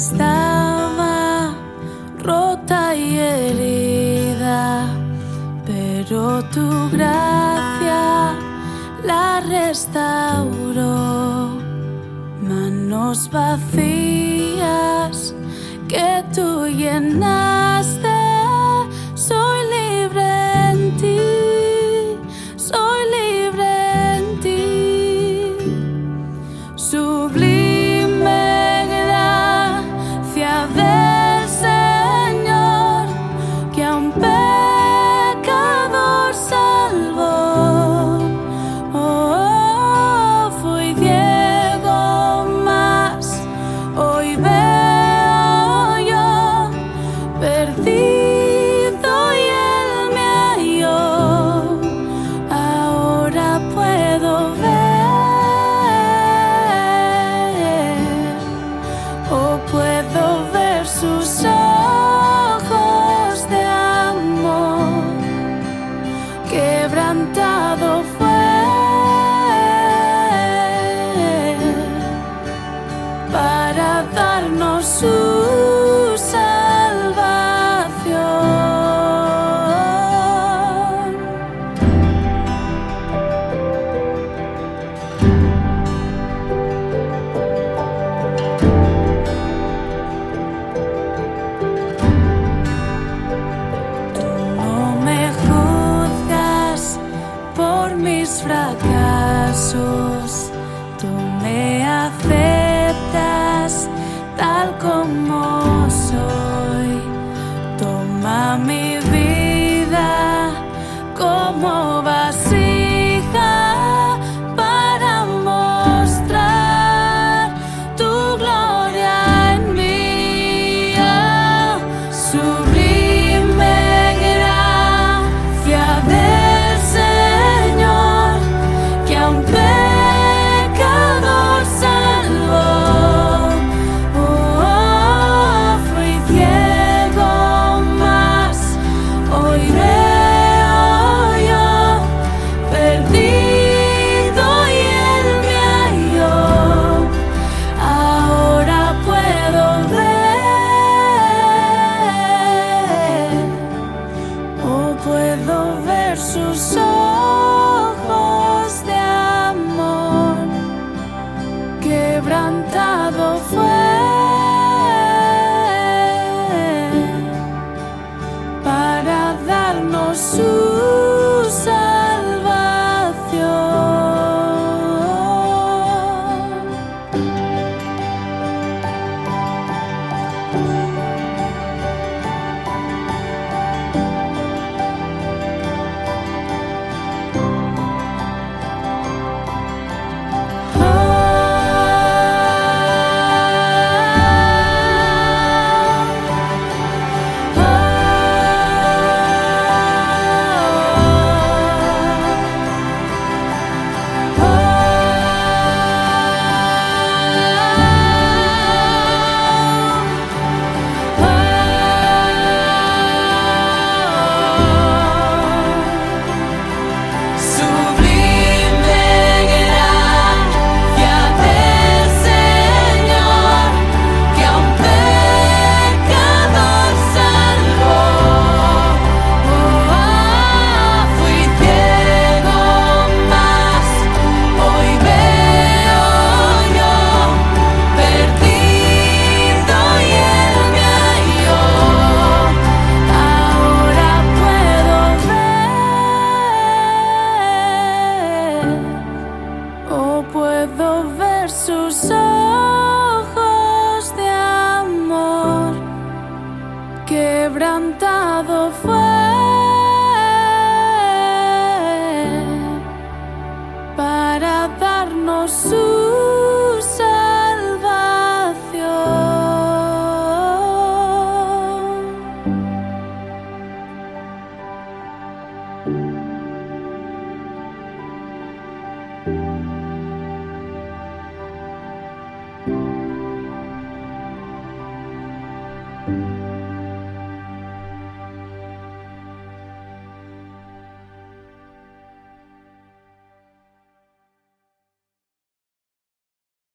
estaba rota y herida, pero tu gracia la restauró. Manos vacías que tú llenas. darnos su quebrantado fue. puedo ver sus ojos de amor. Quebranta